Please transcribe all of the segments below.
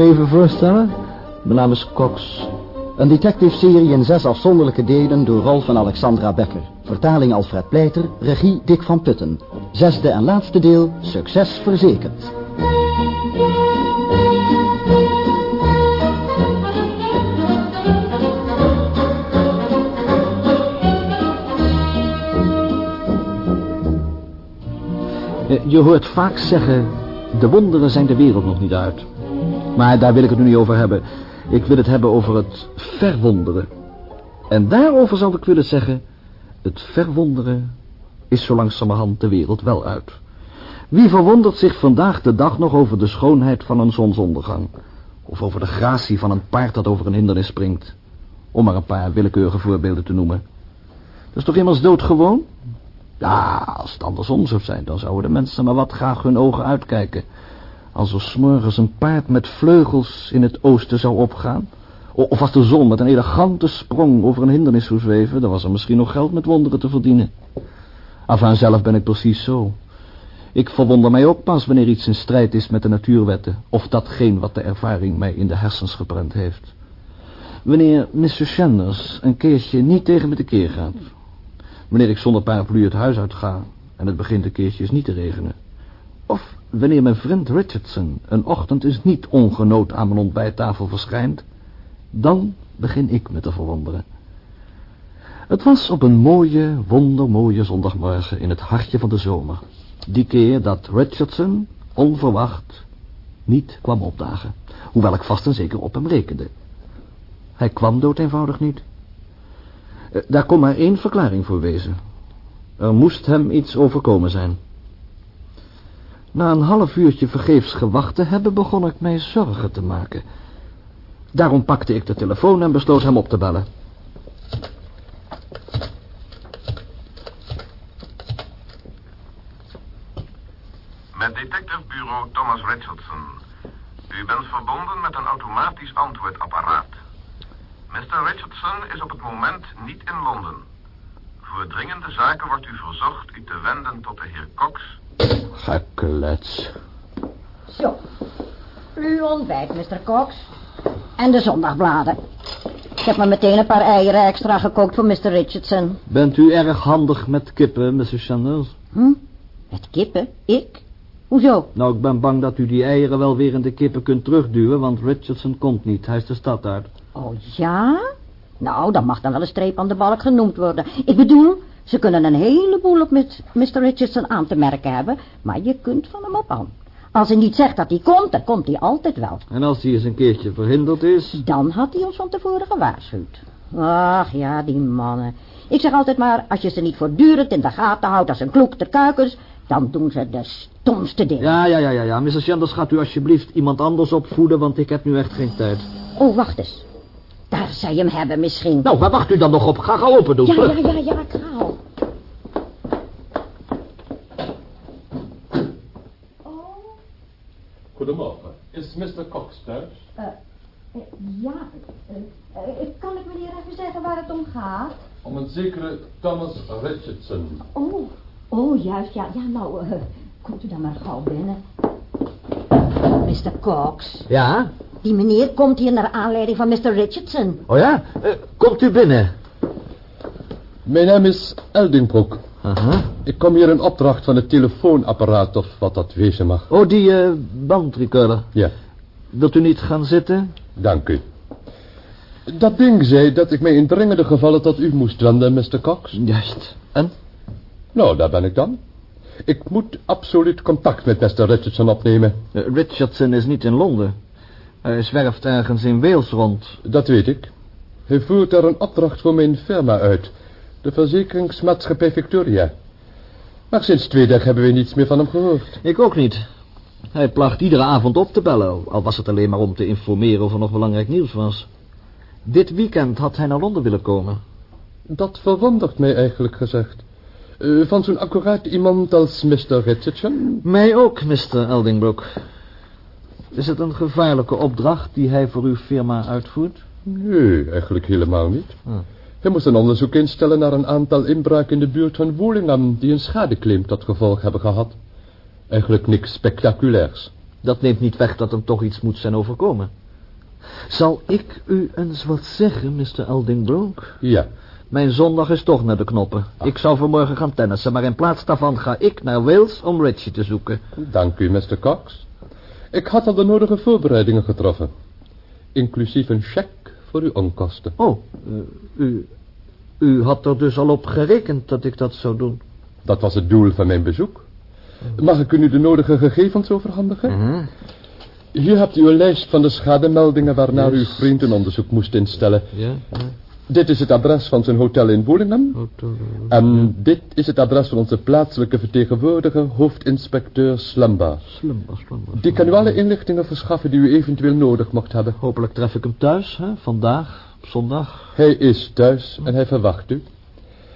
even voorstellen? Mijn naam is Cox. Een detective-serie in zes afzonderlijke delen door Rolf en Alexandra Becker. Vertaling Alfred Pleiter, regie Dick van Putten. Zesde en laatste deel, succes verzekerd. Eh, Je hoort vaak zeggen, de wonderen zijn de wereld nog niet uit. Maar daar wil ik het nu niet over hebben. Ik wil het hebben over het verwonderen. En daarover zou ik willen zeggen, het verwonderen is zo langzamerhand de wereld wel uit. Wie verwondert zich vandaag de dag nog over de schoonheid van een zonsondergang? Of over de gratie van een paard dat over een hindernis springt? Om maar een paar willekeurige voorbeelden te noemen. Dat is toch immers doodgewoon? Ja, als het andersom zou zijn, dan zouden de mensen maar wat graag hun ogen uitkijken. Als er s'morgens een paard met vleugels in het oosten zou opgaan... of als de zon met een elegante sprong over een hindernis zou zweven... dan was er misschien nog geld met wonderen te verdienen. Enfin, zelf ben ik precies zo. Ik verwonder mij ook pas wanneer iets in strijd is met de natuurwetten... of datgene wat de ervaring mij in de hersens geprent heeft. Wanneer Mr. Sanders een keertje niet tegen me te keer gaat... wanneer ik zonder paraplu het huis uitga... en het begint een keertje niet te regenen... Of wanneer mijn vriend Richardson een ochtend eens niet ongenood aan mijn ontbijttafel verschijnt, dan begin ik me te verwonderen. Het was op een mooie, wondermooie zondagmorgen in het hartje van de zomer. Die keer dat Richardson, onverwacht, niet kwam opdagen. Hoewel ik vast en zeker op hem rekende. Hij kwam dood eenvoudig niet. Eh, Daar kon maar één verklaring voor wezen. Er moest hem iets overkomen zijn. Na een half uurtje vergeefs gewacht te hebben, begon ik mij zorgen te maken. Daarom pakte ik de telefoon en besloot hem op te bellen. Met detectivebureau Thomas Richardson. U bent verbonden met een automatisch antwoordapparaat. Mr. Richardson is op het moment niet in Londen. Voor dringende zaken wordt u verzocht u te wenden tot de heer Cox. Geklets. Zo. Uw ontbijt, Mr. Cox. En de zondagbladen. Ik heb maar meteen een paar eieren extra gekookt voor Mr. Richardson. Bent u erg handig met kippen, Mr. Sanders? Hm? Met kippen? Ik? Hoezo? Nou, ik ben bang dat u die eieren wel weer in de kippen kunt terugduwen, want Richardson komt niet. Hij is de stad uit. Oh ja? Nou, dan mag dan wel een streep aan de balk genoemd worden. Ik bedoel, ze kunnen een heleboel op met Mr. Richardson aan te merken hebben, maar je kunt van hem op aan. Als hij niet zegt dat hij komt, dan komt hij altijd wel. En als hij eens een keertje verhinderd is... Dan had hij ons van tevoren gewaarschuwd. Ach ja, die mannen. Ik zeg altijd maar, als je ze niet voortdurend in de gaten houdt als een kloek ter kuikens, dan doen ze de stomste dingen. Ja, ja, ja, ja, ja. Mr. Sanders, gaat u alsjeblieft iemand anders opvoeden, want ik heb nu echt geen tijd. Oh, wacht eens. Daar zou je hem hebben misschien. Nou, waar wacht u dan nog op? Ga gauw open doen. ja, vlug. ja, ja, ja, ik ga al. Goedemorgen. Is Mr. Cox thuis? Eh, ja, eh, eh, kan ik meneer even zeggen waar het om gaat? Om een zekere Thomas Richardson. Oh, oh, juist, ja, ja, nou, eh, komt u dan maar gauw binnen. Mr. Cox, Ja? Die meneer komt hier naar aanleiding van Mr. Richardson. Oh ja? Eh, komt u binnen. Mijn naam is Eldingbroek. Aha. Ik kom hier in opdracht van het telefoonapparaat of wat dat wezen mag. Oh, die eh bandrecorder. Ja, Wilt u niet gaan zitten? dank u. Dat ding zei dat ik mij in dringende gevallen tot u moest wenden, Mr. Cox. Juist. En? Nou, daar ben ik dan. Ik moet absoluut contact met Mr. Richardson opnemen. Eh, Richardson is niet in Londen. Hij zwerft ergens in Wales rond. Dat weet ik. Hij voert daar een opdracht voor mijn firma uit. De verzekeringsmaatschappij Victoria. Maar sinds twee dagen hebben we niets meer van hem gehoord. Ik ook niet. Hij placht iedere avond op te bellen, al was het alleen maar om te informeren of er nog belangrijk nieuws was. Dit weekend had hij naar Londen willen komen. Dat verwondert mij eigenlijk gezegd. Eh, van zo'n accuraat iemand als Mr. Richardson? Mij ook, Mr. Eldingbrook. Is het een gevaarlijke opdracht die hij voor uw firma uitvoert? Nee, eigenlijk helemaal niet. Hm. Hij moest een onderzoek instellen naar een aantal inbraken in de buurt van Wolingham... die een schadeclaim tot gevolg hebben gehad. Eigenlijk niks spectaculairs. Dat neemt niet weg dat hem toch iets moet zijn overkomen. Zal ik u eens wat zeggen, Mr. Eldingbrook? Ja. Mijn zondag is toch naar de knoppen. Ik zou vanmorgen gaan tennissen, maar in plaats daarvan ga ik naar Wales om Richie te zoeken. Dank u, Mr. Cox. Ik had al de nodige voorbereidingen getroffen. Inclusief een cheque voor uw onkosten. Oh, eh, u, u had er dus al op gerekend dat ik dat zou doen. Dat was het doel van mijn bezoek. Mag ik u nu de nodige gegevens overhandigen? Mhm. Hier hebt u een lijst van de schademeldingen waarnaar uw vriend een onderzoek moest instellen. Ja, ja. Dit is het adres van zijn hotel in Bolingham. Auto- En dit is het adres van onze plaatselijke vertegenwoordiger, hoofdinspecteur Slumba. Slumber, slumber. Die kan u alle inlichtingen verschaffen die u eventueel nodig mocht hebben. Hopelijk tref ik hem thuis, hè? vandaag, op zondag. Hij is thuis en hij verwacht u.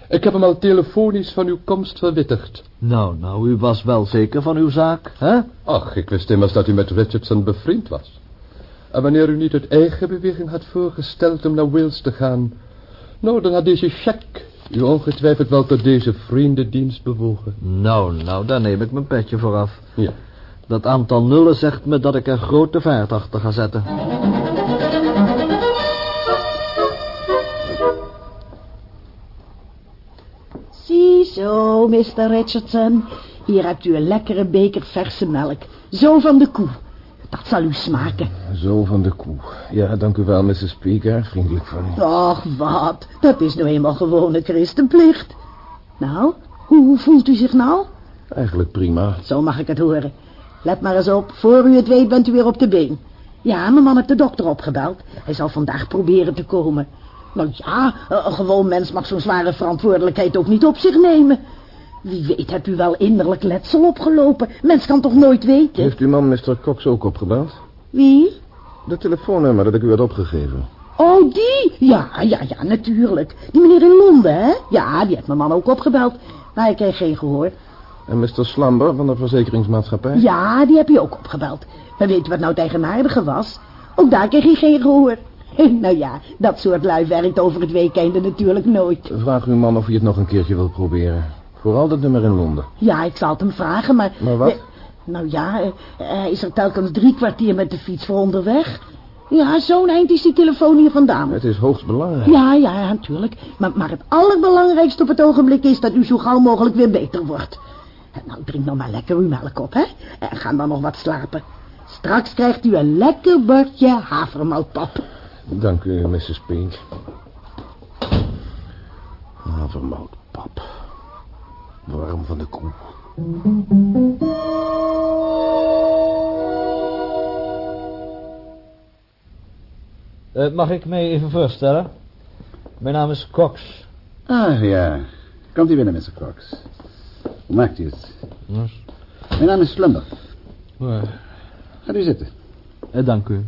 Ik heb hem al telefonisch van uw komst verwittigd. Nou, nou, u was wel zeker van uw zaak, hè? Ach, ik wist immers dat u met Richardson bevriend was. En wanneer u niet uit eigen beweging had voorgesteld om naar Wales te gaan... Nou, dan had deze cheque u ongetwijfeld wel tot deze vriendendienst bewogen. Nou, nou, daar neem ik mijn petje voor af. Ja. Dat aantal nullen zegt me dat ik er grote vaart achter ga zetten. Ziezo, Mr. Richardson. Hier hebt u een lekkere beker verse melk. Zo van de koe. Dat zal u smaken. Zo van de koe. Ja, dank u wel, Mrs. Speaker. Vriendelijk van u. Och, wat. Dat is nou eenmaal gewone christenplicht. Nou, hoe voelt u zich nou? Eigenlijk prima. Zo mag ik het horen. Let maar eens op. Voor u het weet bent u weer op de been. Ja, mijn man heeft de dokter opgebeld. Hij zal vandaag proberen te komen. Nou ja, een gewoon mens mag zo'n zware verantwoordelijkheid ook niet op zich nemen. Wie weet hebt u wel innerlijk letsel opgelopen. Mens kan toch nooit weten? Heeft uw man Mr. Cox ook opgebeld? Wie? De telefoonnummer dat ik u had opgegeven. Oh, die? Ja, ja, ja, natuurlijk. Die meneer in Londen, hè? Ja, die heeft mijn man ook opgebeld. Maar hij kreeg geen gehoor. En Mr. Slamber van de verzekeringsmaatschappij? Ja, die heb je ook opgebeld. Maar weet je wat nou het eigenaardige was? Ook daar kreeg hij geen gehoor. Nou ja, dat soort lui werkt over het weekende natuurlijk nooit. Vraag uw man of hij het nog een keertje wil proberen. Vooral dat nummer in Londen. Ja, ik zal het hem vragen, maar... Maar wat? Eh, nou ja, eh, hij is er telkens drie kwartier met de fiets voor onderweg. Ja, zo'n eind is die telefoon hier vandaan. Het is hoogst belangrijk. Ja, ja, natuurlijk. Maar, maar het allerbelangrijkste op het ogenblik is dat u zo gauw mogelijk weer beter wordt. En Nou, drink nog maar lekker uw melk op, hè? En ga dan nog wat slapen. Straks krijgt u een lekker bordje havermoutpap. Dank u, Mrs. Pink. Havermoutpap. Warm van de koe. Eh, mag ik mij even voorstellen? Mijn naam is Cox. Ah, ja. Komt u binnen, Mr. Cox. Hoe maakt u het? Mijn naam is Slumber. Gaat u zitten. Eh, dank u.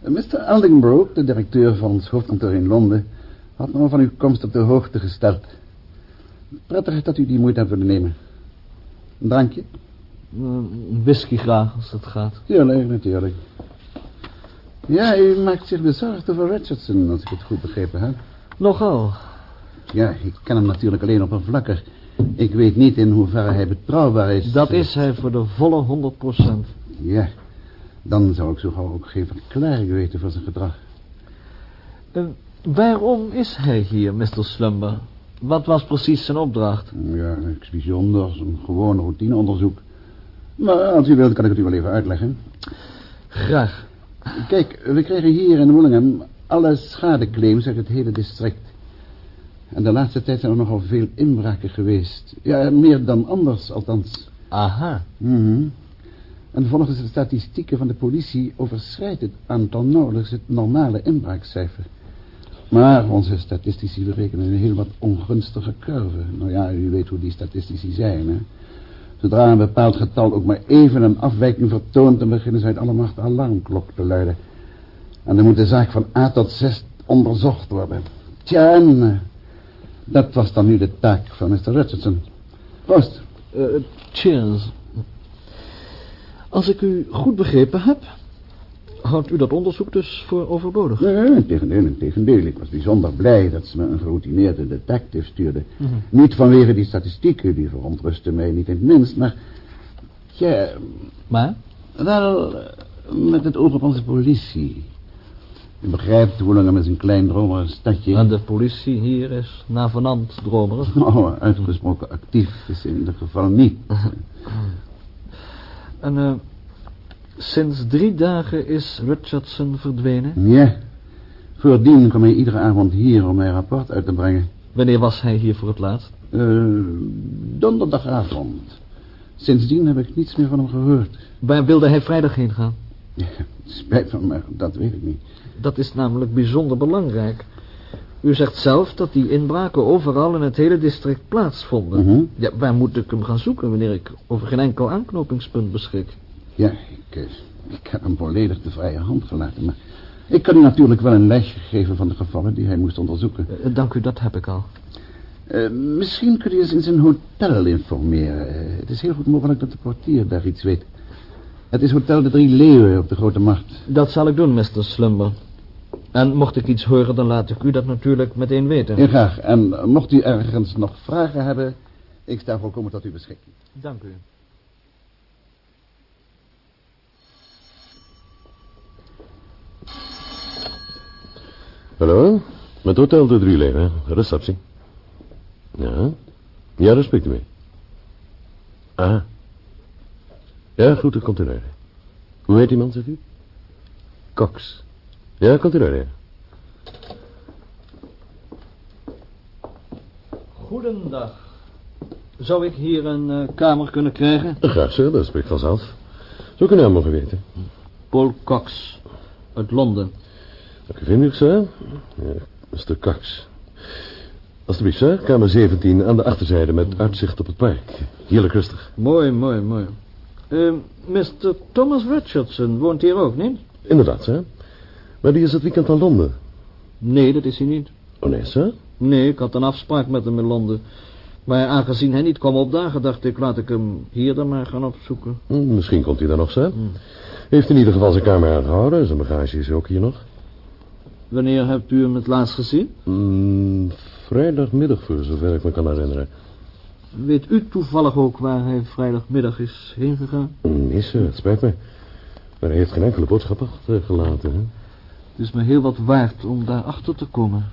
Eh, Mr. Aldingbrook, de directeur van ons hoofdkantoor in Londen... had me van uw komst op de hoogte gesteld. Prettig dat u die moeite hebt willen nemen. Een drankje? Mm, whisky graag, als dat gaat. Tuurlijk, natuurlijk. Ja, u maakt zich bezorgd over Richardson, als ik het goed begrepen heb. Nogal. Ja, ik ken hem natuurlijk alleen oppervlakkig. Ik weet niet in hoeverre hij betrouwbaar is. Dat is hij voor de volle 100 procent. Ja, dan zou ik zo gauw ook geen verklaring weten voor zijn gedrag. Eh, waarom is hij hier, Mr. Slumber? Wat was precies zijn opdracht? Ja, niks bijzonders, een gewoon routineonderzoek. Maar als u wilt, kan ik het u wel even uitleggen. Graag. Kijk, we kregen hier in Willingham alle schadeclaims uit het hele district. En de laatste tijd zijn er nogal veel inbraken geweest. Ja, meer dan anders, althans. Aha. Mhm. En volgens de statistieken van de politie overschrijdt het aantal nauwelijks het normale inbraakcijfer. Maar onze statistici berekenen een heel wat ongunstige curve. Nou ja, u weet hoe die statistici zijn, hè. Zodra een bepaald getal ook maar even een afwijking vertoont... dan beginnen ze uit alle de alarmklok te luiden. En dan moet de zaak van A tot Z onderzocht worden. Tja, en eh, dat was dan nu de taak van Mr. Richardson. Proost. Eh, cheers. Als ik u goed begrepen heb, houdt u dat onderzoek dus voor overbodig? Nee, integendeel, integendeel. Ik was bijzonder blij dat ze me een geroutineerde detective stuurde. Mhm. Niet vanwege die statistieken, die verontrusten mij niet in het minst, maar... Tja, Maar? Wel, eh, met het oog op onze politie. U begrijpt hoe lang met een klein dromerig stadje... En de politie hier is navenant dromerig. Oh, uitgesproken actief is in ieder geval niet. En eh, sinds drie dagen is Richardson verdwenen. Ja. Voordien kwam hij iedere avond hier om mijn rapport uit te brengen. Wanneer was hij hier voor het laatst? Eh, donderdagavond. Sindsdien heb ik niets meer van hem gehoord. Waar wilde hij vrijdag heen gaan? Ja, spijt me, maar dat weet ik niet. Dat is namelijk bijzonder belangrijk. U zegt zelf dat die inbraken overal in het hele district plaatsvonden. Mhm. Ja, waar moet ik hem gaan zoeken wanneer ik over geen enkel aanknopingspunt beschik? Ja, ik, eh, ik heb hem volledig de vrije hand gelaten, maar... Ik kan u natuurlijk wel een lijstje geven van de gevallen die hij moest onderzoeken. Eh, dank u, dat heb ik al. Eh, misschien kunt u eens in zijn hotel informeren. Eh, het is heel goed mogelijk dat de portier daar iets weet. Het is Hotel de Drie Leeuwen op de Grote Markt. Dat zal ik doen, Mr. Slumber. En mocht ik iets horen, dan laat ik u dat natuurlijk meteen weten. Heel graag. En eh, mocht u ergens nog vragen hebben... ik sta volkomen tot uw beschikking. Dank u. Hallo? Met Hotel de Drie Leeuwen, receptie. Ja? Ja, daar spreekt u mee. Ah. Ja, goed, dat komt in orde. Hoe heet die man, zegt u? Cox. Ja, komt in orde, ja. Goedendag. Zou ik hier een eh, kamer kunnen krijgen? Graag, sir, dat spreekt vanzelf. Zou ik uw naam mogen weten? Paul Cox, uit Londen. U vriendelijk, sir. Ja, Mr. Cox. Alsjeblieft, sir. Kamer 17 aan de achterzijde met uitzicht op het park. Heerlijk rustig. Mooi, mooi, mooi. Uh, Mr. Thomas Richardson woont hier ook, niet? Inderdaad, sir. Maar die is het weekend naar Londen. Nee, dat is hij niet. Oh nee, sir? Nee, ik had een afspraak met hem in Londen. Maar aangezien hij niet kwam opdagen, dacht ik, laat ik hem hier dan maar gaan opzoeken. Hm, misschien komt hij dan nog, sir. Heeft in ieder geval zijn kamer aangehouden. Zijn bagage is ook hier nog. Wanneer hebt u hem het laatst gezien? Mm, vrijdagmiddag, voor zover ik me kan herinneren. Weet u toevallig ook waar hij vrijdagmiddag is heen gegaan? Nee, sir, het spijt me. Maar hij heeft geen enkele boodschap achtergelaten, hè? Het is me heel wat waard om daar achter te komen.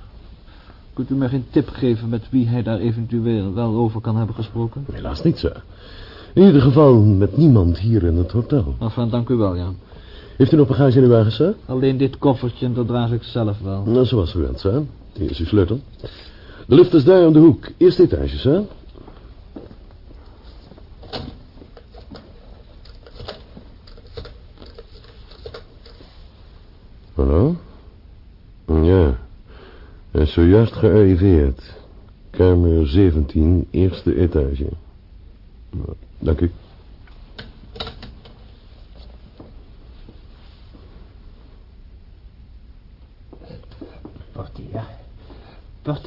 Kunt u mij geen tip geven met wie hij daar eventueel wel over kan hebben gesproken? Helaas niet, sir. In ieder geval met niemand hier in het hotel. Enfin, dank u wel, ja. Heeft u nog bagage in uw wagen, sir? Alleen dit koffertje, en dat draag ik zelf wel. Nou, zoals gewend, sir. Hier is uw sleutel. De lift is daar om de hoek. Eerste etage, sir. Hallo? Ja. Hij is zojuist gearriveerd. Kamer 17, eerste etage. Nou, Dank u. Portier.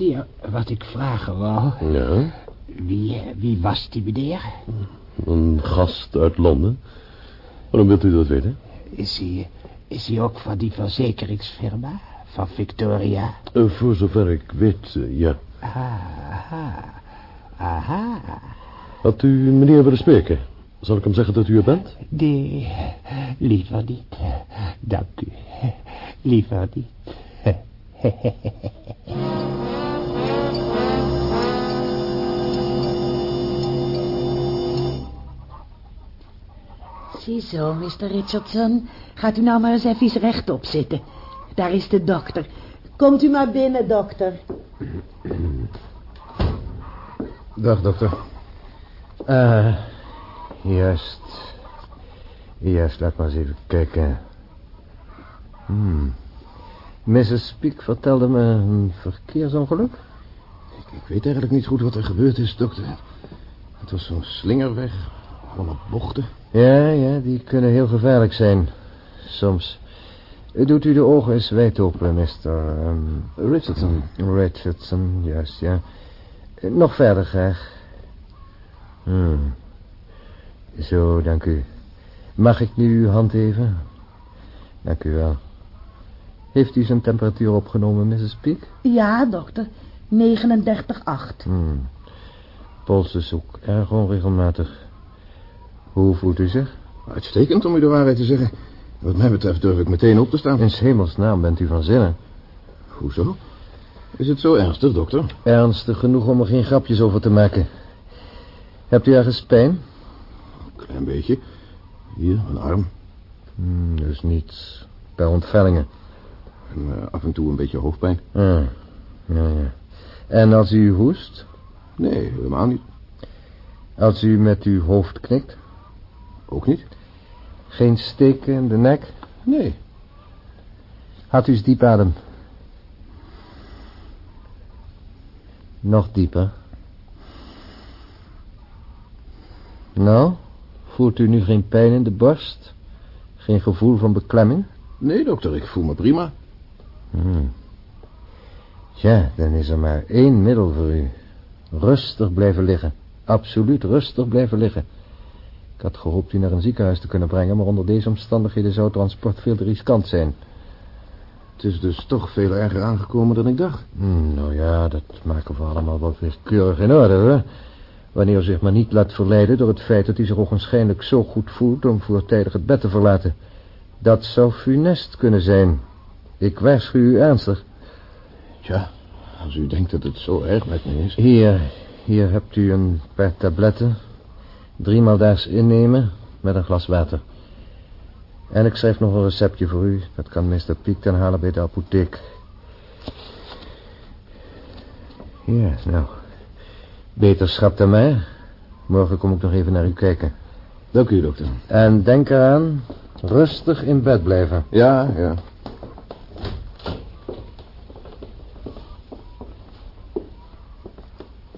Portier, wat ik vragen wou. Ja, Wie, wie was die meneer? een gast uit Londen. Waarom wilt u dat weten? Is hij, is hij ook van die verzekeringsfirma? Van Victoria? Eh, voor zover ik weet, eh, ja. Aha. Aha. Had u meneer willen spreken? Zal ik hem zeggen dat u er bent? Nee, liever niet. Dank u. Liever niet. Ziezo, Mr. Richardson. Gaat u nou maar eens even rechtop zitten. Daar is de dokter. Komt u maar binnen, dokter. Dag, dokter. Eh, juist. Juist, laat maar eens even kijken. Hmm. Mrs. Speak vertelde me een verkeersongeluk. Ik, ik weet eigenlijk niet goed wat er gebeurd is, dokter. Het was zo'n slingerweg, volle bochten. Ja, ja, die kunnen heel gevaarlijk zijn. Soms. Doet u de ogen eens wijd open, Mr. ehm, Richardson. Richardson, juist, ja. Nog verder graag. Hmm. Zo, dank u. Mag ik nu uw hand even? Dank u wel. Heeft u zijn temperatuur opgenomen, Mrs. Peak? Ja, dokter. 39,8. Hmm. Pols is ook erg onregelmatig. Hoe voelt u zich? Uitstekend om u de waarheid te zeggen. Wat mij betreft durf ik meteen op te staan. In hemelsnaam bent u van zinnen. Hoezo? Is het zo ernstig, dokter? Ernstig genoeg om er geen grapjes over te maken. Hebt u ergens pijn? Een klein beetje. Hier, een arm. Hmm, dus niets. Bij ontvellingen. En eh, af en toe een beetje hoofdpijn. Ah, ja, ja. En als u hoest? Nee, helemaal niet. Als u met uw hoofd knikt? Ook niet? Geen steken in de nek? Nee. Had u eens diep adem. Nog dieper. Nou, voelt u nu geen pijn in de borst? Geen gevoel van beklemming? Nee, dokter, ik voel me prima. Hmm. Ja, dan is er maar één middel voor u. Rustig blijven liggen. Absoluut rustig blijven liggen. Ik had gehoopt u naar een ziekenhuis te kunnen brengen... maar onder deze omstandigheden zou transport veel te riskant zijn. Het is dus toch veel erger aangekomen dan ik dacht. Hmm, nou ja, dat maken we allemaal wel weer keurig in orde, hoor. Wanneer u zich maar niet laat verleiden door het feit dat u zich ogenschijnlijk zo goed voelt om voortijdig het bed te verlaten. Dat zou funest kunnen zijn. Ik waarschuw u ernstig. Tja, als u denkt dat het zo erg met me is. Hier, hier hebt u een paar tabletten. Driemaal daags innemen met een glas water. En ik schrijf nog een receptje voor u. Dat kan Mr. Piek dan halen bij de apotheek. Ja, nou. Beterschap dan mij. Morgen kom ik nog even naar u kijken. Dank u, dokter. En denk eraan, rustig in bed blijven. Ja, ja.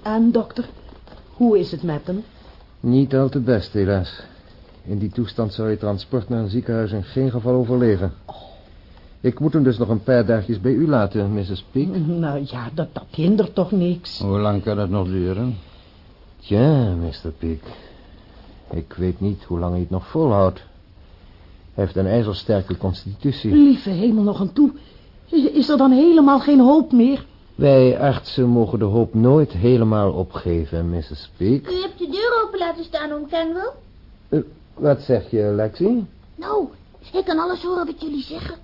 En dokter, hoe is het met hem? Niet al te best, helaas. In die toestand zou je transport naar een ziekenhuis in geen geval overleven. Ik moet hem dus nog een paar dagjes bij u laten, Mrs. Peek. Nou ja, dat, dat hindert toch niks. Hoe lang kan het nog duren? Tja, Mr. Peek. Ik weet niet hoe lang hij het nog volhoudt. Hij heeft een ijzersterke constitutie. Lieve hemel nog aan toe. Is er dan helemaal geen hoop meer? Wij artsen mogen de hoop nooit helemaal opgeven, Mrs. Peek. U hebt de deur open laten staan, oom Kenwell. Uh, wat zeg je, Lexi? Nou, ik kan alles horen wat jullie zeggen.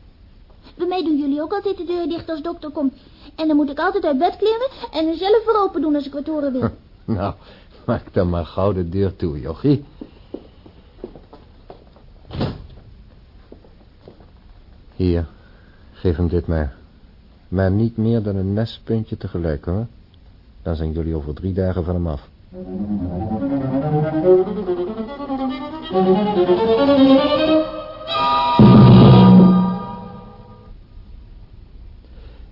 Bij mij doen jullie ook altijd de deur dicht als dokter komt. En dan moet ik altijd uit bed klimmen en er zelf weer open doen als ik wat horen wil. nou, maak dan maar gauw de deur toe, jochie. Hier, geef hem dit maar. Maar niet meer dan een nespuntje tegelijk, hoor. Dan zijn jullie over drie dagen van hem af.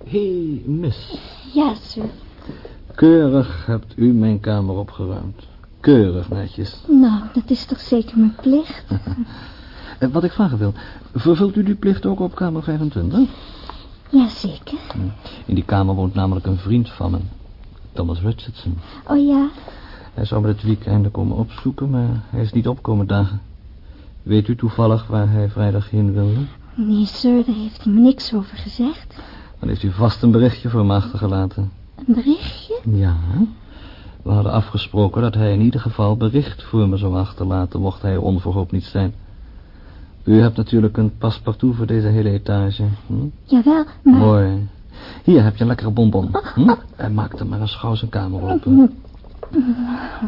Hé, hey, miss. Ja, sir. Keurig hebt u mijn kamer opgeruimd. Keurig netjes. Nou, dat is toch zeker mijn plicht. En Wat ik vragen wil, vervult u die plicht ook op kamer 25? Jazeker. In die kamer woont namelijk een vriend van me, Thomas Richardson. Oh ja, Hij zou me het weekende komen opzoeken, maar hij is niet opkomen dagen. Weet u toevallig waar hij vrijdag heen wilde? nee, sir, daar heeft hij me niks over gezegd. Dan heeft u vast een berichtje voor me achtergelaten. Een berichtje? Ja, we hadden afgesproken dat hij in ieder geval bericht voor me zou achterlaten, mocht hij er onverhoopt niet zijn. U hebt natuurlijk een paspartout voor deze hele etage. Hm? Jawel, maar... Mooi. Hier heb je een lekkere bonbon. Hm? En maak er maar eens gauw zijn kamer open.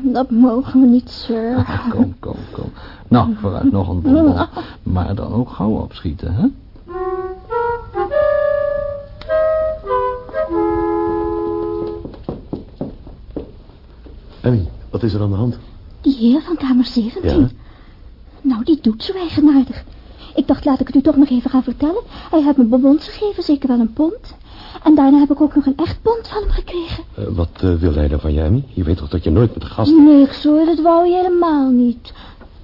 Dat mogen we niet, sir. Ah, kom, kom, kom. Nou, vooruit nog een bonbon. Maar dan ook gauw opschieten, hè? Emmy, wat is er aan de hand? Die heer van kamer 17. Ja? Nou, die doet zo eigenaardig. Ik dacht, laat ik het u toch nog even gaan vertellen. Hij heeft me bonbons gegeven, zeker wel een pond. En daarna heb ik ook nog een echt pond van hem gekregen. Eh, wat eh, wil hij dan van je, Emmy? Je weet toch dat je nooit met de gasten... Niks hoor, dat wou je helemaal niet.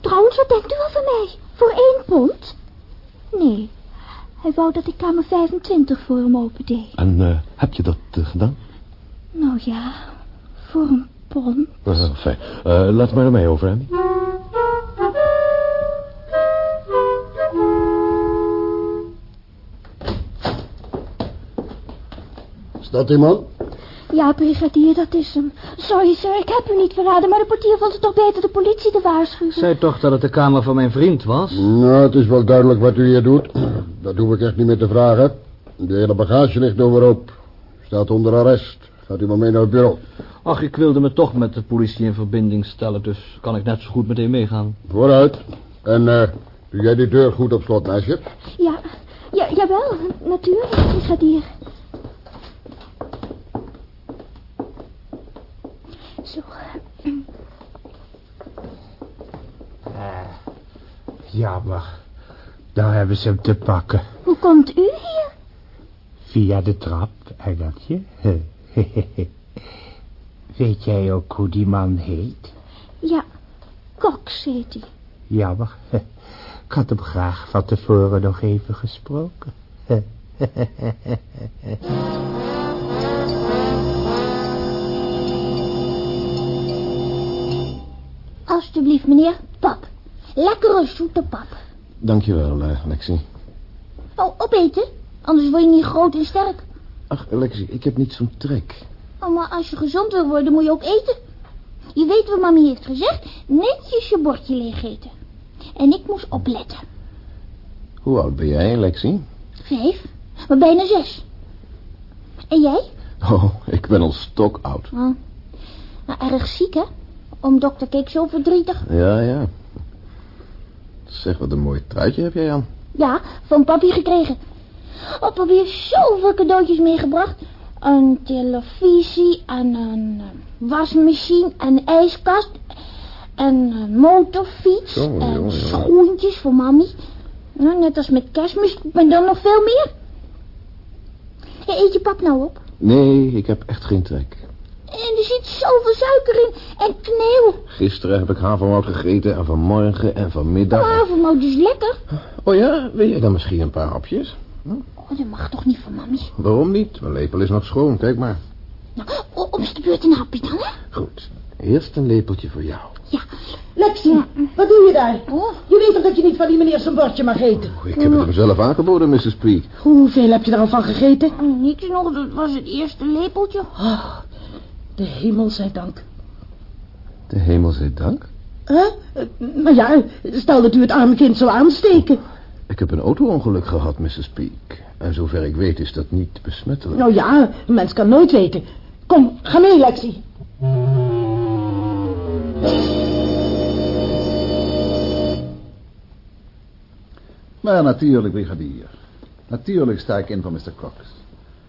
Trouwens, wat denkt u wel van mij? Voor één pond? Nee, hij wou dat ik kamer 25 voor hem opendeed. En eh, heb je dat gedaan? Nou ja, voor een pond. Uh, fijn. Laat maar naar mij over, Emmy. Dat die man? Ja, brigadier, dat is hem. Sorry, sir, ik heb u niet verraden, maar de portier vond het toch beter de politie te waarschuwen. Zei toch dat het de kamer van mijn vriend was? Nou, het is wel duidelijk wat u hier doet. Dat hoef ik echt niet meer te vragen. De hele bagage ligt overhoop. Staat onder arrest. Gaat u maar mee naar het bureau. Ach, ik wilde me toch met de politie in verbinding stellen, dus kan ik net zo goed meteen meegaan. Vooruit. En eh, doe jij die deur goed op slot, meisje? Ja, ja, jawel, natuurlijk, brigadier. Jammer. Nou hebben ze hem te pakken. hoe komt u hier? Via de trap, engeltje. Weet jij ook hoe die man heet? Ja, Cox heet hij. Jammer. Ik had hem graag van tevoren nog even gesproken. Alsjeblieft, meneer, pap. Lekkere zoete pap. Dankjewel, uh, Lexi. Oh, opeten, anders word je niet groot en sterk. Ach, Lexi, ik heb niet zo'n trek. Oh, maar als je gezond wil worden, moet je ook eten. Je weet wat mami heeft gezegd, netjes je bordje leeg eten. En ik moest opletten. Hoe oud ben jij, Lexi? Vijf, maar bijna zes. En jij? Oh, ik ben al stokoud. Oh. Nou, erg ziek, hè? Om dokter keek zo verdrietig. Ja, ja. Zeg, wat een mooi truitje heb jij aan. Ja, van papi gekregen. Oh, papi heeft zoveel cadeautjes meegebracht. Een televisie en een eh, wasmachine, een ijskast... en een motorfiets en jongen, jongen. schoentjes voor mami. Nou, net als met kerstmis, maar dan nog veel meer. Hey, eet je pap nou op? Nee, ik heb echt geen trek. En er zit zoveel suiker in en kneel. Gisteren heb ik havermout gegeten en vanmorgen en vanmiddag. Oh, havermout is lekker. Oh ja, wil jij dan misschien een paar hapjes? Oh, dat mag toch niet van mami? Waarom niet? Mijn lepel is nog schoon, kijk maar. Nou, om de beurt een hapje dan, hè? Goed, eerst een lepeltje voor jou. Lexi, wat doe je daar? Oh. Je weet toch dat je niet van die meneer zijn bordje mag eten? Ik heb het hem zelf aangeboden, Mrs. Peak. Hoeveel heb je er al van gegeten? Oh, niks nog, dat was het eerste lepeltje. Oh, de hemel zij dank. De hemel zij dank. Huh? Eh, Maar ja, stel dat u het arme kind zou aansteken. Ik heb een auto-ongeluk gehad, Mrs. Peak. En zover ik weet is dat niet besmettelijk. Nou ja, een mens kan nooit weten. Kom, ga mee, Lexi. Maar natuurlijk, brigadier. Natuurlijk sta ik in voor Mr. Cox.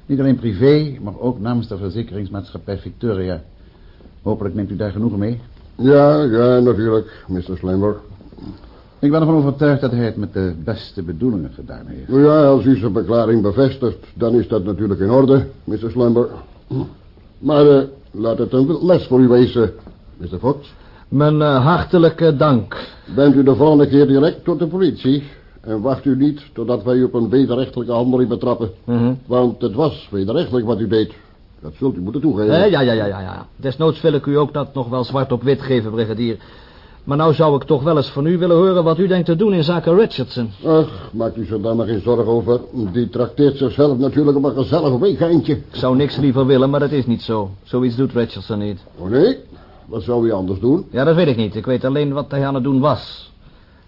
Niet alleen privé, maar ook namens de verzekeringsmaatschappij Victoria. Hopelijk neemt u daar genoegen mee. Ja, ja, natuurlijk, Mr. Slamber. Ik ben ervan overtuigd dat hij het met de beste bedoelingen gedaan heeft. Nou Ja, als u zijn verklaring bevestigt, dan is dat natuurlijk in orde, Mr. Slamber. Maar eh, laat het een les voor u wezen, Mr. Fox. Mijn eh, hartelijke dank. Bent u de volgende keer direct tot de politie... en wacht u niet totdat wij u op een wederrechtelijke handeling betrappen. Mhm. Want het was wederrechtelijk wat u deed. Dat zult u moeten toegeven. Eh, ja, ja, ja, ja, ja. Desnoods wil ik u ook dat nog wel zwart op wit geven, brigadier. Maar nou zou ik toch wel eens van u willen horen wat u denkt te doen in zaken Richardson. Ach, maakt u zich daar maar geen zorgen over. Die trakteert zichzelf natuurlijk op een gezellig weekendje. Ik zou niks liever willen, maar dat is niet zo. Zoiets doet Richardson niet. Oh nee? Wat zou hij anders doen? Ja, dat weet ik niet. Ik weet alleen wat hij aan het doen was.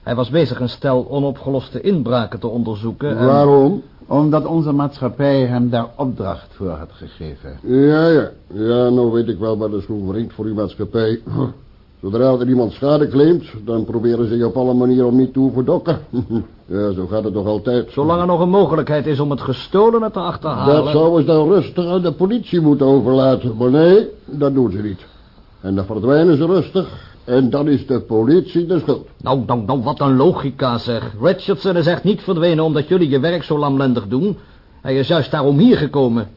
Hij was bezig een stel onopgeloste inbraken te onderzoeken. en- Waarom? Omdat onze maatschappij hem daar opdracht voor had gegeven. Ja, ja. Ja, nou weet ik wel waar de schoen wringt voor uw maatschappij. Zodra er iemand schade claimt, dan proberen ze je op alle manieren om niet toe verdokken. ja, zo gaat het toch altijd. Zolang er nog een mogelijkheid is om het gestolene te achterhalen... Dat zouden ze dan rustig aan de politie moeten overlaten. Maar nee, dat doen ze niet. En dan verdwijnen ze rustig. En dan is de politie de schuld. Nou, nou, nou, wat een logica zeg. Richardson is echt niet verdwenen omdat jullie je werk zo lamlendig doen. Hij is juist daarom hier gekomen.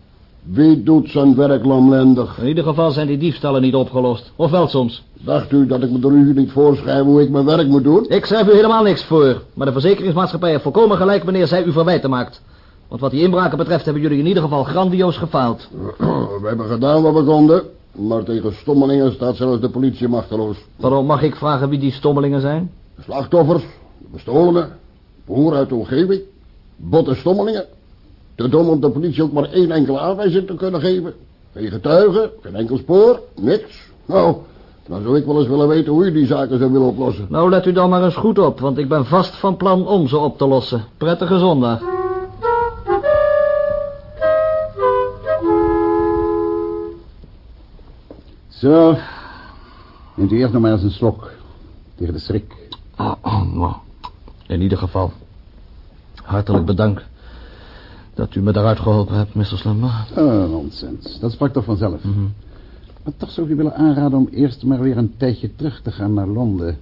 Wie doet zijn werk lamlendig? In ieder geval zijn die diefstallen niet opgelost. Of wel soms. Dacht u dat ik me door u niet voorschrijf hoe ik mijn werk moet doen? Ik schrijf u helemaal niks voor. Maar de verzekeringsmaatschappij heeft volkomen gelijk wanneer zij u verwijten maakt. Want wat die inbraken betreft hebben jullie in ieder geval grandioos gefaald. We hebben gedaan wat we konden. Maar tegen stommelingen staat zelfs de politie machteloos. Waarom mag ik vragen wie die stommelingen zijn? De slachtoffers, de bestolenen, boeren uit de omgeving, botte stommelingen. Te dom om de politie ook maar één enkele aanwijzing te kunnen geven. Geen getuigen, geen enkel spoor, niks. Nou, dan zou ik wel eens willen weten hoe u die zaken zou willen oplossen. Nou, let u dan maar eens goed op, want ik ben vast van plan om ze op te lossen. Prettige zondag. Zo. Neemt u eerst nog maar eens een slok. Tegen de schrik. Ah, oh, nou, in ieder geval, hartelijk bedankt dat u me daaruit geholpen hebt, Mr. Slimmer. Oh, nonsens. Dat sprak toch vanzelf. Maar toch zou ik u willen aanraden om eerst maar weer een tijdje terug te gaan naar Londen.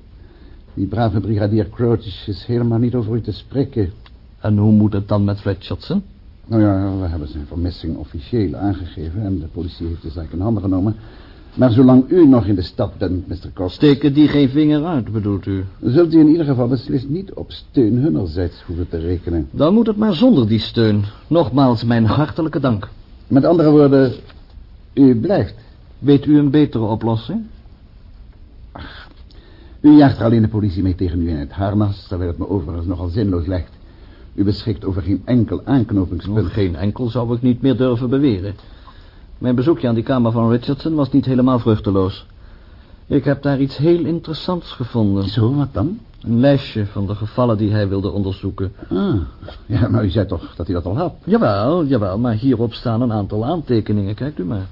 Die brave brigadier Crouch is helemaal niet over u te spreken. En hoe moet het dan met Richardson? Nou ja, we hebben zijn vermissing officieel aangegeven... en de politie heeft de zaak in handen genomen. Maar zolang u nog in de stad bent, Mr. Cox... Steken die geen vinger uit, bedoelt u? Zult u in ieder geval beslist niet op steun hunnerzijds hoeven te rekenen. Dan moet het maar zonder die steun. Nogmaals, mijn hartelijke dank. Met andere woorden, u blijft. Weet u een betere oplossing? U jaagt er alleen de politie mee tegen u in het harnas... terwijl het me overigens nogal zinloos lijkt. U beschikt over geen enkel aanknopingspunt. Oh, geen enkel zou ik niet meer durven beweren. Mijn bezoekje aan die kamer van Richardson was niet helemaal vruchteloos. Ik heb daar iets heel interessants gevonden. Zo, wat dan? Een lijstje van de gevallen die hij wilde onderzoeken. Ah, ja, maar u zei toch dat hij dat al had? Jawel, jawel, maar hierop staan een aantal aantekeningen, kijkt u maar.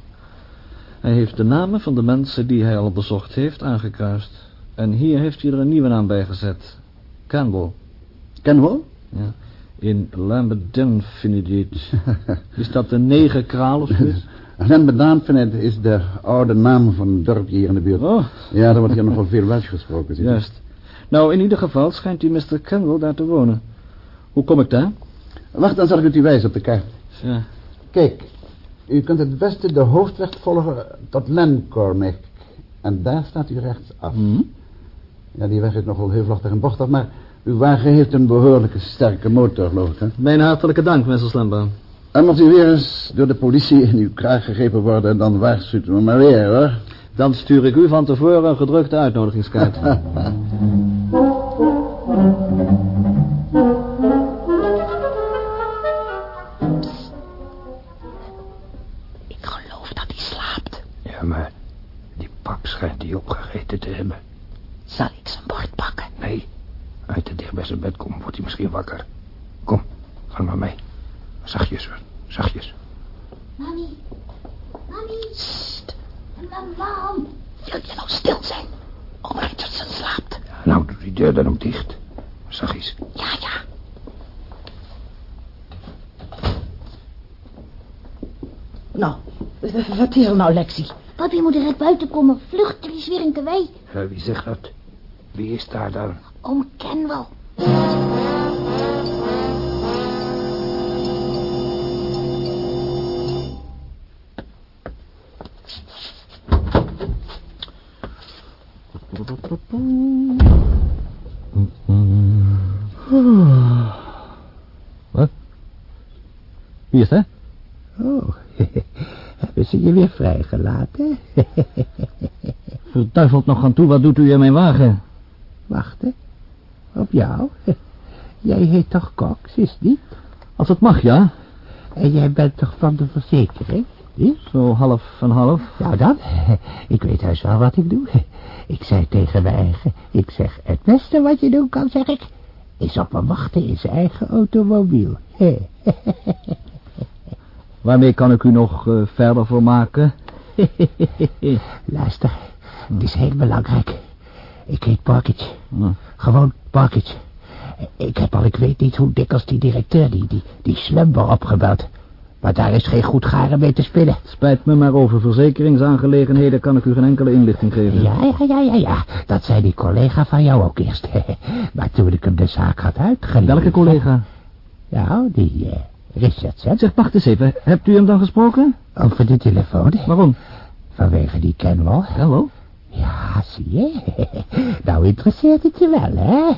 Hij heeft de namen van de mensen die hij al bezocht heeft aangekruist. En hier heeft hij er een nieuwe naam bij gezet. Campbell. Campbell? Ja. In Lambedin-Finidit. Is dat de negen kraal of zoiets? Lambedin-Finidit is de oude naam van een dorpje hier in de buurt. Oh. Ja, daar wordt hier nogal veel Welsh gesproken. Juist. Nou, in ieder geval schijnt die Mr. Campbell daar te wonen. Hoe kom ik daar? Wacht, dan zal ik het u wijzen op de kaart. Ja. Kijk, u kunt het beste de hoofdweg volgen tot Lancorneck. En daar staat u rechts af. Hm? Ja, die weg is nogal heel vlachtig en bochtig, maar uw wagen heeft een behoorlijke sterke motor, geloof ik, hè? Mijn hartelijke dank, Mr. Slimber. En mocht u weer eens door de politie in uw kraag gegrepen worden, dan waarschuwt u me maar weer, hoor. Dan stuur ik u van tevoren een gedrukte uitnodigingskaart. nou, Lexie? Papi moet direct buiten komen. Vlucht, er is weer een kwee. Eh, wie zegt dat? Wie is daar dan? Oom Kenwell. Wat? Wie is dat? Oh, ze je weer vrijgelaten? Verduiveld nog aan toe, wat doet u in mijn wagen? Wachten. Op jou? Jij heet toch Cox, is niet? Als het mag, ja. En jij bent toch van de verzekering? Niet? Zo half van half. Nou dan, ik weet juist wel wat ik doe. Ik zei tegen mijn eigen, ik zeg, het beste wat je doen kan, zeg ik, is op me wachten in zijn eigen automobiel. Waarmee kan ik u nog eh, verder vermaken? Luister, het is heel belangrijk. Ik heet Parkage. Ja. Gewoon Parkage. Ik heb al, ik weet niet hoe dikwijls die directeur, die, die, die slumber opgebeld. Maar daar is geen goed garen mee te spinnen. Spijt me, maar over verzekeringsaangelegenheden kan ik u geen enkele inlichting geven. Ja, ja, ja, ja, ja. Dat zei die collega van jou ook eerst. maar toen ik hem de zaak had uitgelegd... Welke collega? Nou, die eh Richardson. Zeg, wacht eens even. Hebt u hem dan gesproken? Over de telefoon. Waarom? Vanwege die Kenwell. Hallo? Ja, zie je. Nou interesseert het je wel, hè?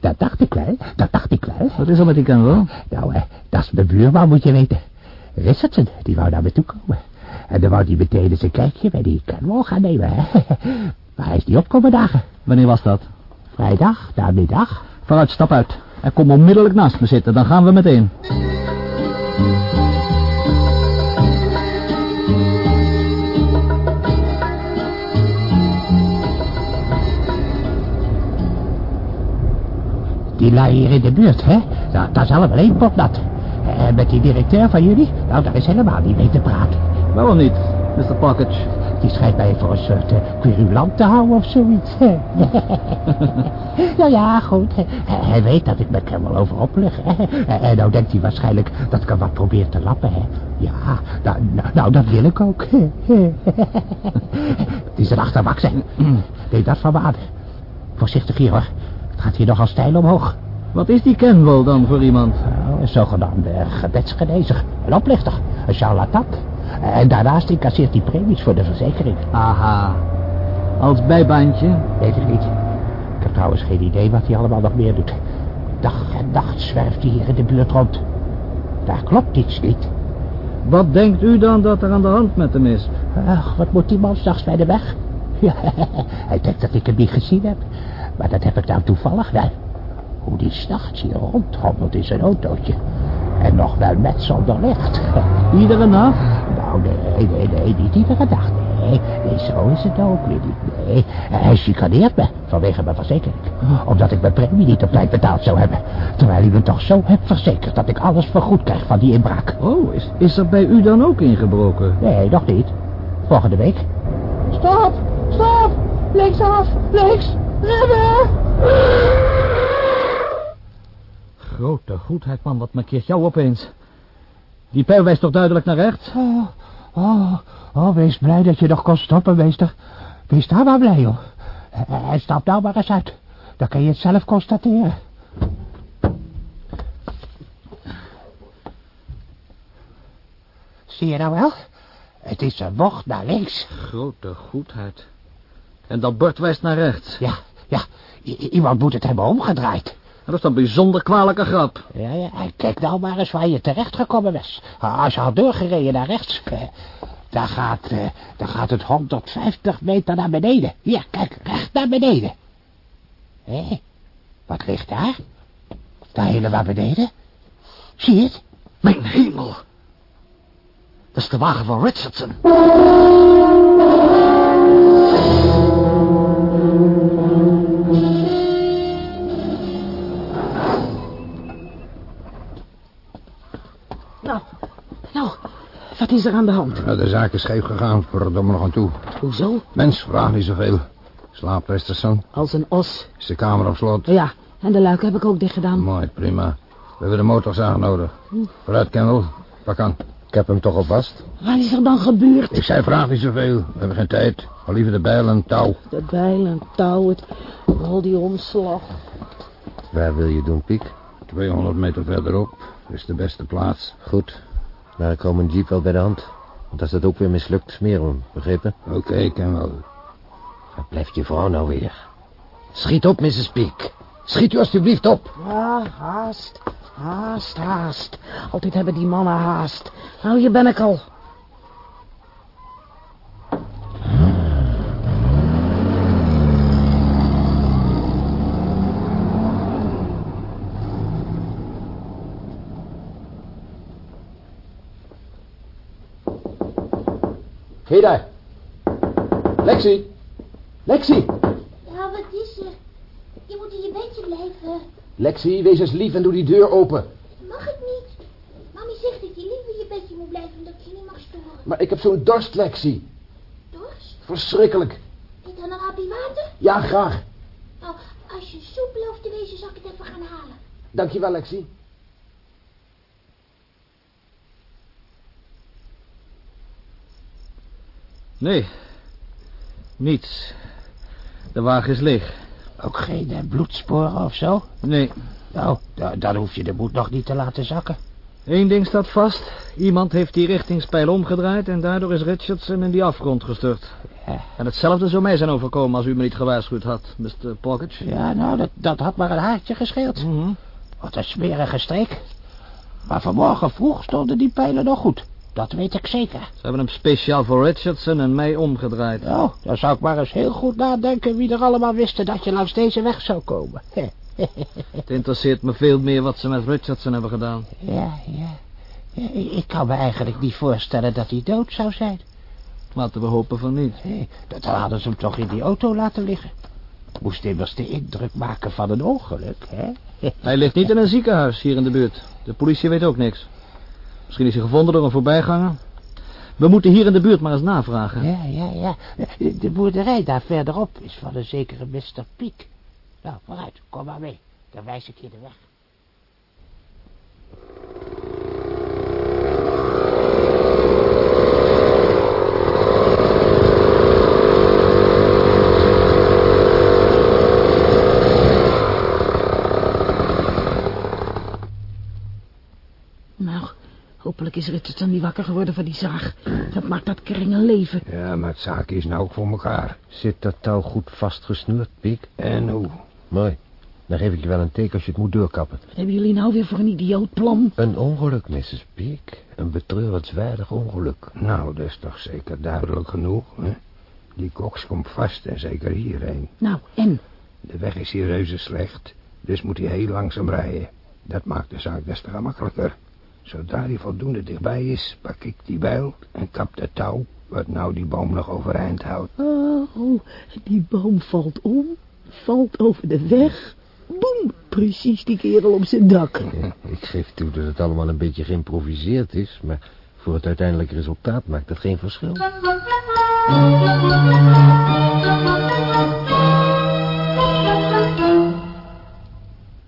Dat dacht ik wel, dat dacht ik wel. Wat is er met die Kenwell? Nou, eh, dat is mijn buurman, moet je weten. Richardson, die wou naar me toe komen. En dan wou hij meteen eens een kijkje bij die Kenwell gaan nemen, hè? Maar hij is niet opkomen dagen. Wanneer was dat? Vrijdag, namiddag. Vooruit, stap uit. En kom onmiddellijk naast me zitten, dan gaan we meteen. Die lui hier in de buurt, hè? Dat, dat is allemaal één pot nat. En met die directeur van jullie? Nou, daar is helemaal niet mee te praten. Waarom niet, Mr. Pocket. Die schijnt mij voor een soort uh, querulant te houden of zoiets. nou ja, goed. Hij weet dat ik me er wel over opleg. En nou denkt hij waarschijnlijk dat ik hem wat probeer te lappen. Hè? Ja, nou, nou, dat wil ik ook. Het is een achterbak, zeg. Neem dat van waarde. Voorzichtig hier, hoor. Het gaat hier nogal stijl omhoog. Wat is die Kenwell dan voor iemand? Nou, een zogenaamde gebedsgenezer. Een oplichter. Een charlatan. En daarnaast incasseert hij premies voor de verzekering. Aha. Als bijbaantje? Weet ik niet. Ik heb trouwens geen idee wat hij allemaal nog meer doet. Dag en nacht zwerft hij hier in de buurt rond. Daar klopt iets niet. Wat denkt u dan dat er aan de hand met hem is? Ach, wat moet die man s'nachts bij de weg? Ja, hij denkt dat ik hem niet gezien heb. Maar dat heb ik dan toevallig wel. Hoe die s'nachts hier rondtrommelt in zijn autootje. En nog wel met zonder licht. Iedere nacht? Nou, nee, nee, nee, niet iedere dag. Nee, nee, zo is het ook weer niet. Nee, hij chicaneert me vanwege mijn verzekering. Omdat ik mijn premie niet op tijd betaald zou hebben. Terwijl hij me toch zo hebt verzekerd dat ik alles vergoed krijg van die inbraak. Oh, is, is er bij u dan ook ingebroken? Nee, nog niet. Volgende week. Stop, stop, linksaf, links, remmen. Grote goedheid, man, wat markeert jou opeens? Die pijl wijst toch duidelijk naar rechts? Oh, oh, oh, wees blij dat je nog kon stoppen, meester. Wees daar maar blij, joh. En stap nou maar eens uit. Dan kan je het zelf constateren. Zie je nou wel? Het is een bocht naar links. Grote goedheid. En dat bord wijst naar rechts. Ja, ja. I iemand moet het hebben omgedraaid. Dat is een bijzonder kwalijke grap. Ja, ja. Kijk nou maar eens waar je terecht gekomen was. Als je had doorgereden naar rechts, eh, dan, gaat, eh, dan gaat het 150 meter naar beneden. Hier, kijk, recht naar beneden. Hé, wat ligt daar? Daar helemaal beneden. Zie je het? Mijn hemel. Dat is de wagen van Richardson. Wat is er aan de hand? Ja, de zaak is scheef gegaan, verdomme nog aan toe. Hoezo? Mens, vraag niet zoveel. Slaap, Westerson. Als een os. Is de kamer op slot? Ja, en de luik heb ik ook dicht gedaan. Mooi, prima. We hebben de motorzaag nodig. Hm. Vooruit, Kendall. Pak aan. Ik heb hem toch op vast. Wat is er dan gebeurd? Ik zei, vraag niet zoveel. We hebben geen tijd. Maar liever de bijl en touw. De bijl en touw, het, al die omslag. Waar wil je doen, Piek? 200 meter verderop is de beste plaats. Goed. Maar ik hou mijn jeep wel bij de hand. Want als dat ook weer mislukt, smeer hem. Begrepen? Oké, okay, ken wel. Waar blijft je vrouw nou weer? Schiet op, Mrs. Peek. Schiet u alstublieft op. Ja, haast. Haast, haast. Altijd hebben die mannen haast. Nou, hier ben ik al. Hé daar. Lexi. Lexi. Ja, wat is er? Je moet in je bedje blijven. Lexi, wees eens lief en doe die deur open. Mag ik niet. Mami zegt dat je lief in je bedje moet blijven en dat je niet mag storen. Maar ik heb zo'n dorst, Lexi. Dorst? Verschrikkelijk. Is dan een hapje water? Ja, graag. Nou, als je soep belooft te wezen, zal ik het even gaan halen. Dankjewel, Lexi. Nee, niets. De wagen is leeg. Ook geen uh, bloedsporen of zo? Nee. Nou, dan hoef je de moed nog niet te laten zakken. Eén ding staat vast. Iemand heeft die richtingspijl omgedraaid... en daardoor is Richardson in die afgrond gestort. Ja. En hetzelfde zou mij zijn overkomen als u me niet gewaarschuwd had, Mr. Pocket. Ja, nou, dat, dat had maar een haartje gescheeld. Mm -hmm. Wat een smerige streek. Maar vanmorgen vroeg stonden die pijlen nog goed. Dat weet ik zeker. Ze hebben hem speciaal voor Richardson en mij omgedraaid. Nou, dan zou ik maar eens heel goed nadenken wie er allemaal wisten dat je langs deze weg zou komen. Het interesseert me veel meer wat ze met Richardson hebben gedaan. Ja, ja. ik kan me eigenlijk niet voorstellen dat hij dood zou zijn. Laten we hopen van niet. Nee, dat hadden ze hem toch in die auto laten liggen. Moest immers de indruk maken van een ongeluk, hè? Hij ligt niet in een ziekenhuis hier in de buurt. De politie weet ook niks. Misschien is hij gevonden door een voorbijganger. We moeten hier in de buurt maar eens navragen. Ja, ja, ja. De boerderij daar verderop is van een zekere Mr. Piek. Nou, vooruit, kom maar mee. Dan wijs ik je de weg. Nou, hopelijk is Richardson niet wakker geworden van die zaag. Dat maakt dat kring een leven. Ja, maar het zaak is nou ook voor elkaar. Zit dat touw goed vastgesnoerd, Piek? En hoe? Mooi. Dan geef ik je wel een teken als je het moet doorkappen. Wat hebben jullie nou weer voor een idioot plan? Een ongeluk, Mrs. Peek. Een betreurenswaardig ongeluk. Nou, dat is toch zeker duidelijk genoeg, hè? Die koks komt vast en zeker hierheen. Nou, en? De weg is hier reuze slecht, dus moet hij heel langzaam rijden. Dat maakt de zaak des te gemakkelijker. Zodra hij voldoende dichtbij is, pak ik die bijl en kap de touw... wat nou die boom nog overeind houdt. Oh, die boom valt om, valt over de weg. Boem, precies die kerel op zijn dak. Ik geef toe dat het allemaal een beetje geïmproviseerd is... maar voor het uiteindelijke resultaat maakt dat geen verschil.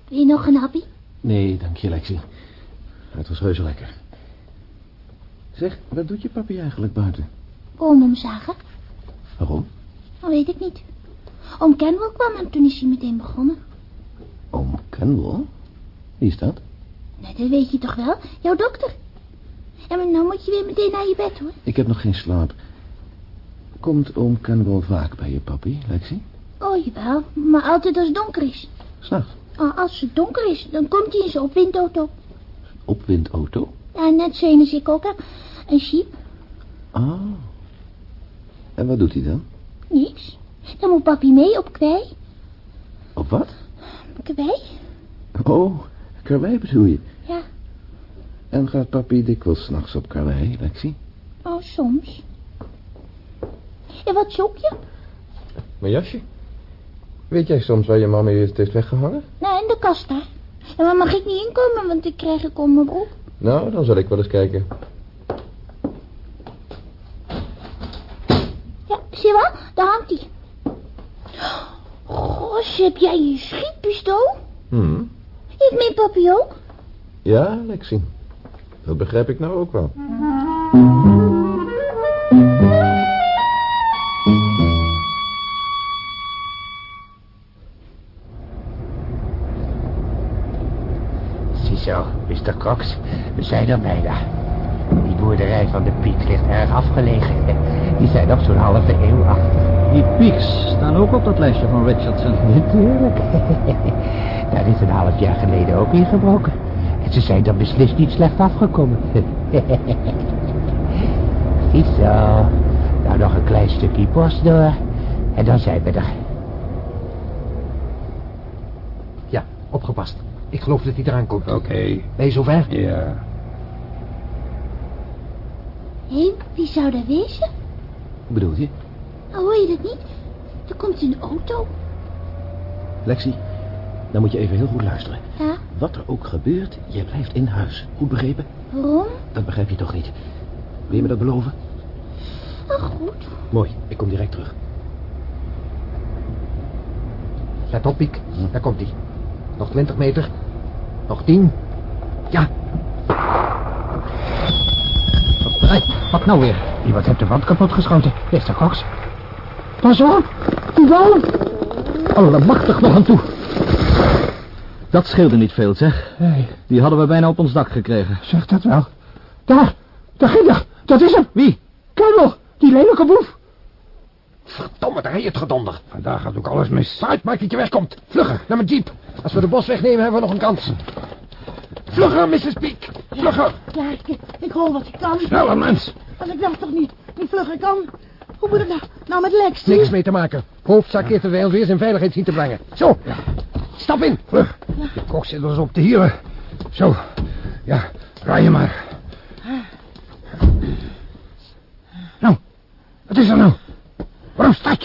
Wil je nog een happy? Nee, dank je, Lexie. Het was reuze lekker. Zeg, wat doet je papi eigenlijk buiten? Kom omzagen? Waarom? Dat weet ik niet. Oom Kenwell kwam en toen is hij meteen begonnen. Oom Kendall? Wie is dat? Nou, dat weet je toch wel? Jouw dokter. En nou moet je weer meteen naar je bed, hoor. Ik heb nog geen slaap. Komt oom Kendall vaak bij je papi, Lexie? Oh, jawel. Maar altijd als het donker is. S'nachts? Ah, als het donker is, dan komt hij in zijn opwindauto. Opwindauto? Ja, net zo als ik ook heb. Een sheep. Ah. En wat doet hij dan? Niks. Dan moet papi mee op kwei. Op wat? Kwei? Oh, karwei bedoel je? Ja. En gaat papi dikwijls s'nachts op karwei, Lexie? Oh, soms. En wat zoek je? Mijn jasje. Weet jij soms waar je mama het heeft weggehangen? Nou, in de kast daar. En waar mag ik niet inkomen, want ik krijg ik om mijn broek. Nou, dan zal ik wel eens kijken. Ja, zie je wel? Daar hangt hij. Gosh, heb jij een schietpistool? Hm. Heeft mijn papi ook? Ja, Lexie. Dat begrijp ik nou ook wel. Ziezo, Mr. Cox, we zijn er bijna. Die boerderij van de Piek ligt erg afgelegen. Die zijn nog zo'n halve eeuw achter. Die Peaks staan ook op dat lijstje van Richardson. Natuurlijk. Daar is een half jaar geleden ook ingebroken. En ze zijn er beslist niet slecht afgekomen. Ziezo. Nou nog een klein stukje post door. En dan zijn we er. Ja, opgepast. Ik geloof dat hij eraan komt. Oké. Ben je zover? Ja. Hé, wie zou dat wezen? Hoe bedoel je? Nou, hoor je dat niet? Er komt een auto. Lexie, dan moet je even heel goed luisteren. Ja? Wat er ook gebeurt, je blijft in huis. Goed begrepen? Waarom? Dat begrijp je toch niet? Wil je me dat beloven? Nou, goed. Mooi, ik kom direct terug. Let op, Piek. Daar komt hij. Nog twintig meter. Nog tien. Ja, Hey, wat nou weer? Iemand heeft de wand kapot geschoten. Mr. Cox. Pas op, die boom. Allemachtig nog aan toe. Dat scheelde niet veel, zeg. Nee. Die hadden we bijna op ons dak gekregen. Zeg dat wel. Daar, daar ging hij. Dat is hem. Wie? Kendall, die lelijke boef. Verdomme, daar je het gedonder. Vandaag gaat ook alles mis. Vooruit, maak dat je wegkomt. Vlugger, naar mijn jeep. Als we de bos wegnemen, hebben we nog een kans. Vlugger, Mrs. Peek. Vlugger. Ja, ik, ik hoor wat ik kan. Sneller, mens. Als ik dat toch niet, niet vlugger kan. Hoe moet ik nou, nou met Lex? Niks mee te maken. Hoofdzaak is dat wij ons weer in veiligheid zien te brengen. Zo, stap in. Vlug. De kok zit ons op de hielen. Zo, ja, rij je maar. Nou, wat is er nou?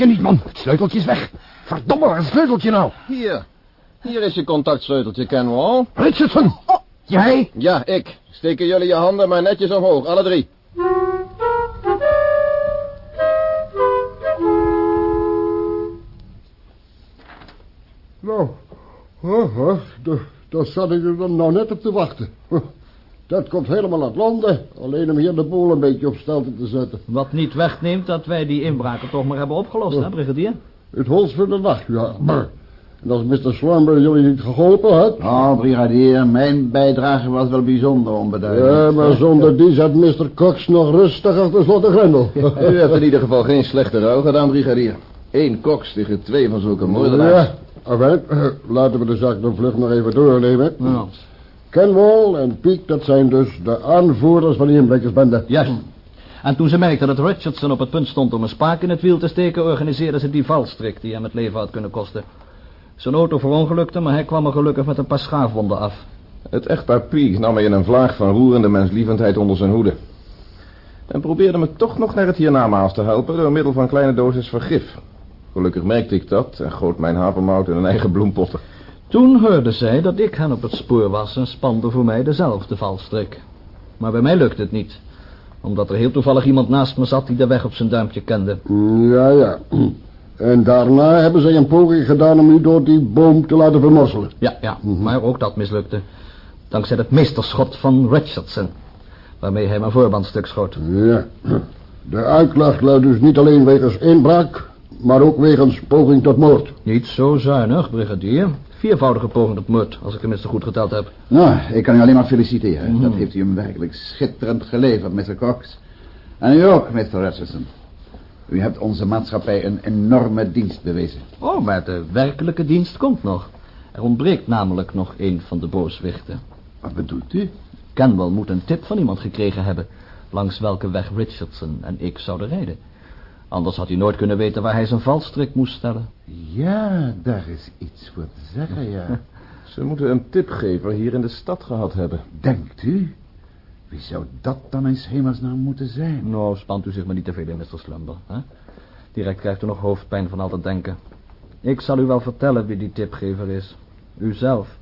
Je niet, man? Het sleuteltje is weg. Verdomme, waar is het sleuteltje nou? Hier. Hier is je contactsleuteltje, Kenwall. Richardson! Jij? Ja, ik. Steken jullie je handen maar netjes omhoog, alle drie. Nou, huh, daar, daar zat ik er dan nou net op te wachten. Dat komt helemaal uit Londen. Alleen om hier de boel een beetje op stelte te zetten. Wat niet wegneemt dat wij die inbraken toch maar hebben opgelost, hè, brigadier? Het holst van de nacht, ja. Maar, en als Mr. Slumber jullie niet geholpen had... Oh, brigadier, mijn bijdrage was wel bijzonder onbeduidend. Ja, maar zonder die zat Mr. Cox nog rustig achter slot en grendel. U hebt in ieder geval geen slechte rouw gedaan, brigadier. Eén koks tegen twee van zulke moordenaars. Ja, enfin, eh, laten we de zaak dan vlug nog even doornemen. Ja. Kenwall en Peak, dat zijn dus de aanvoerders van die inbrekersbende. Juist. En toen ze merkten dat Richardson op het punt stond om een spaak in het wiel te steken... organiseerden ze die valstrik die hem het leven had kunnen kosten. Zijn auto verongelukte, maar hij kwam er gelukkig met een paar schaafwonden af. Het echtpaar Peak nam mij in een vlaag van roerende menslievendheid onder zijn hoede. En probeerde me toch nog naar het hiernamaals te helpen door middel van kleine dosis vergif. Gelukkig merkte ik dat en goot mijn havermout in een eigen bloempotten. Toen hoorden zij dat ik hen op het spoor was en spande voor mij dezelfde valstrik. Maar bij mij lukte het niet. Omdat er heel toevallig iemand naast me zat die de weg op zijn duimpje kende. Ja, ja. En daarna hebben ze een poging gedaan om u door die boom te laten vermorzelen. Ja, ja, maar ook dat mislukte. Dankzij het meesterschot van Richardson. Waarmee hij mijn voorband stuk schoot. Ja. De uitklacht luidt dus niet alleen wegens inbraak, maar ook wegens poging tot moord. Niet zo zuinig, brigadier. Viervoudige poging tot moord, als ik tenminste goed geteld heb. Nou, ik kan u alleen maar feliciteren. Mhm. Dat heeft u hem werkelijk schitterend geleverd, Mr. Cox. En u ook, Mr. Richardson. U hebt onze maatschappij een enorme dienst bewezen. Oh, maar de werkelijke dienst komt nog. Er ontbreekt namelijk nog een van de booswichten. Wat bedoelt u? Kenwell moet een tip van iemand gekregen hebben... langs welke weg Richardson en ik zouden rijden. Anders had hij nooit kunnen weten waar hij zijn valstrik moest stellen. Ja, daar is iets voor te zeggen, ja. Ze moeten een tipgever hier in de stad gehad hebben. Denkt u? Wie zou dat dan in hemelsnaam moeten zijn? Nou, spant u zich maar niet te veel in, Mr. Slumber. Hè? Direct krijgt u nog hoofdpijn van al dat denken. Ik zal u wel vertellen wie die tipgever is. U zelf.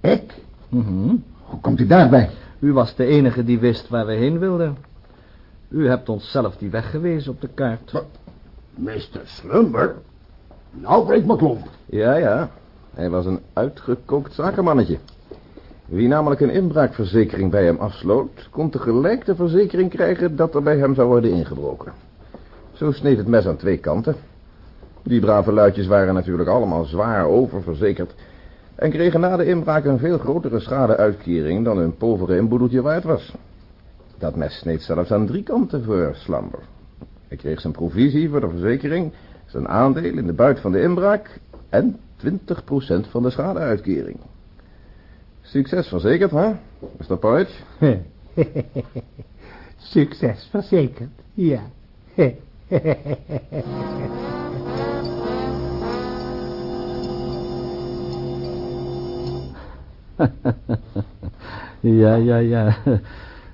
Ik? Mhm. Hoe komt u daarbij? U was de enige die wist waar we heen wilden. U hebt ons zelf die weg gewezen op de kaart. Mr. Slumber? Nou breekt me klomp. Ja, ja. Hij was een uitgekookt zakenmannetje. Wie namelijk een inbraakverzekering bij hem afsloot... kon tegelijk de verzekering krijgen dat er bij hem zou worden ingebroken. Zo sneed het mes aan twee kanten. Die brave luidjes waren natuurlijk allemaal zwaar oververzekerd... en kregen na de inbraak een veel grotere schadeuitkering... dan hun povere inboedeltje waard was. Dat mes sneed zelfs aan drie kanten voor Slumber. Hij kreeg zijn provisie voor de verzekering... zijn aandeel in de buit van de inbraak... en 20% van de schadeuitkering. Succes verzekerd, hè, Mr. Porridge? Succes verzekerd, ja. ja, ja, ja.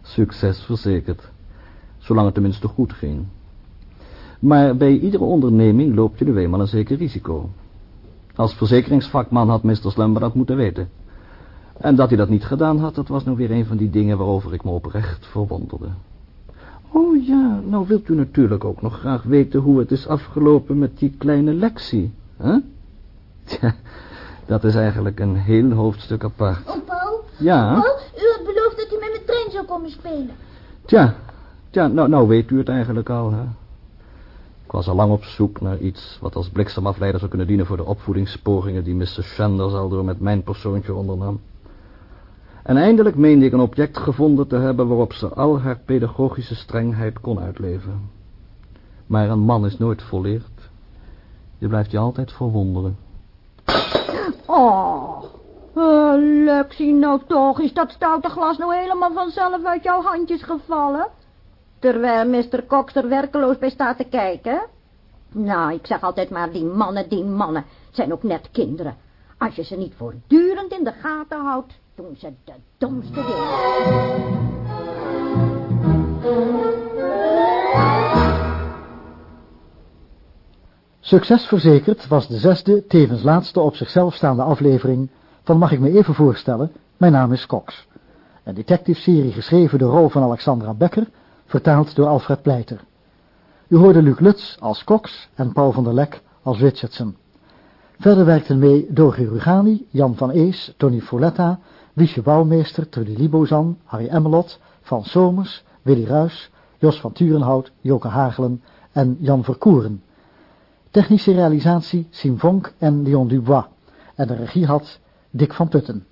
Succes verzekerd. Zolang het tenminste goed ging. Maar bij iedere onderneming loop je nu eenmaal een zeker risico. Als verzekeringsvakman had Mr. Slumber dat moeten weten. En dat hij dat niet gedaan had, dat was nou weer een van die dingen waarover ik me oprecht verwonderde. Oh ja, nou wilt u natuurlijk ook nog graag weten hoe het is afgelopen met die kleine Lexie, hè? Tja, dat is eigenlijk een heel hoofdstuk apart. Oom Paul? Ja? Paul, u trein zou komen spelen. Tja, tja nou, nou weet u het eigenlijk al, hè? Ik was al lang op zoek naar iets wat als bliksemafleider zou kunnen dienen voor de opvoedingspogingen die Mr. Sanders al door met mijn persoontje ondernam. En eindelijk meende ik een object gevonden te hebben waarop ze al haar pedagogische strengheid kon uitleven. Maar een man is nooit volleerd. Je blijft je altijd verwonderen. Oh, uh, Lexie, nou toch, is dat stoute glas nou helemaal vanzelf uit jouw handjes gevallen? Terwijl Mr. Cox er werkeloos bij staat te kijken. Nou, ik zeg altijd maar, die mannen, die mannen, zijn ook net kinderen. Als je ze niet voortdurend in de gaten houdt, doen ze de domste dingen. Succes verzekerd was de zesde, tevens laatste op zichzelf staande aflevering van Mag ik me even voorstellen, mijn naam is Cox. Een detective-serie geschreven door rol van Alexandra Becker, vertaald door Alfred Pleiter. U hoorde Luc Lutz als Cox en Paul van der Lek als Richardson. Verder werkten mee Doge Rugani, Jan van Ees, Tony Folletta, Wiesje Bouwmeester, Trudy Libozan, Harry Emmelot, Frans Somers, Willy Ruys, Jos van Turenhout, Joke Hagelen en Jan Verkoeren. Technische realisatie Sim Vonk en Leon Dubois. En de regie had Dick van Putten.